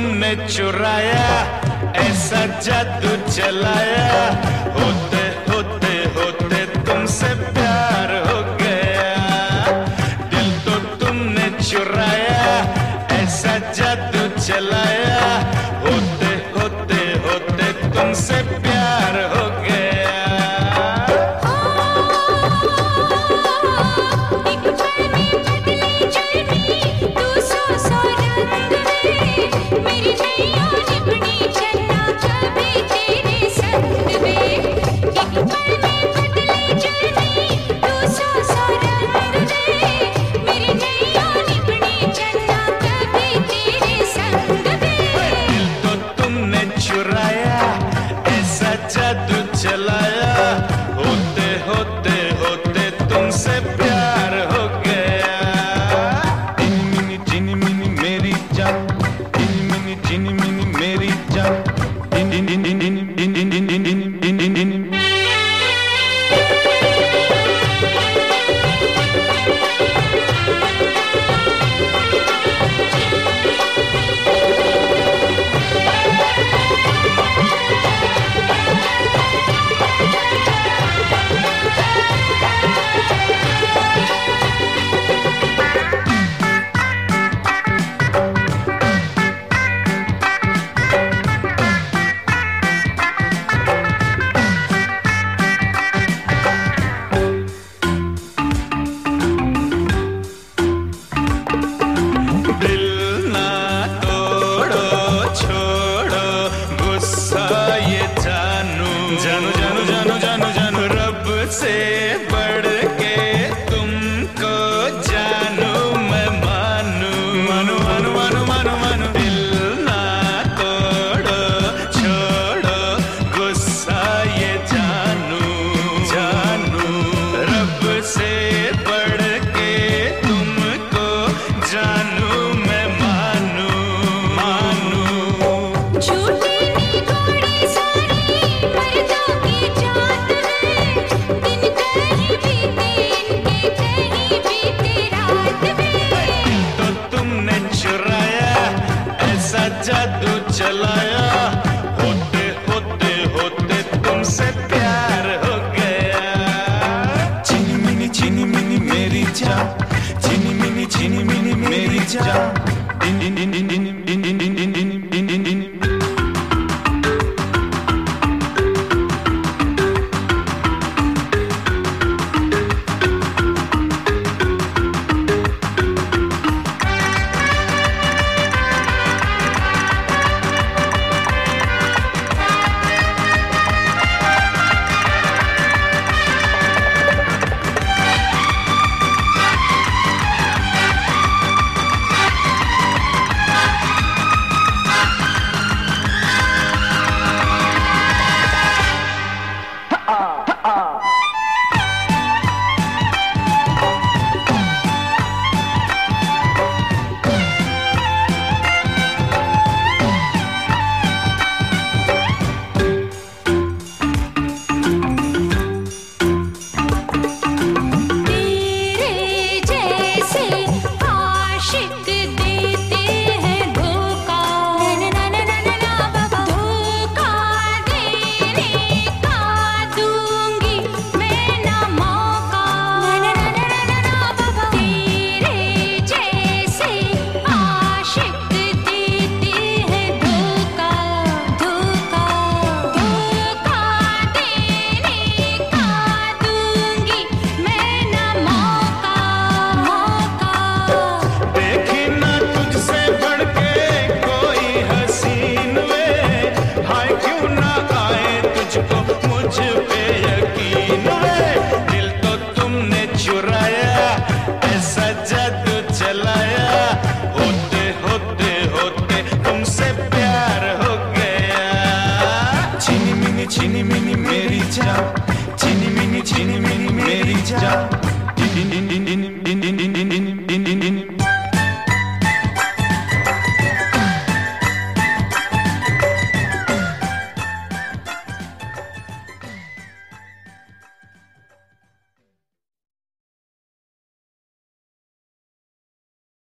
चुराया, ऐसा जादू चलाया। होते होते होते तुमसे प्यार हो गया। दिल तो तुमने चुराया, ऐसा जादू चलाया। मिनी मेरी जान इन इन इन in in in in in 家。叮叮叮叮叮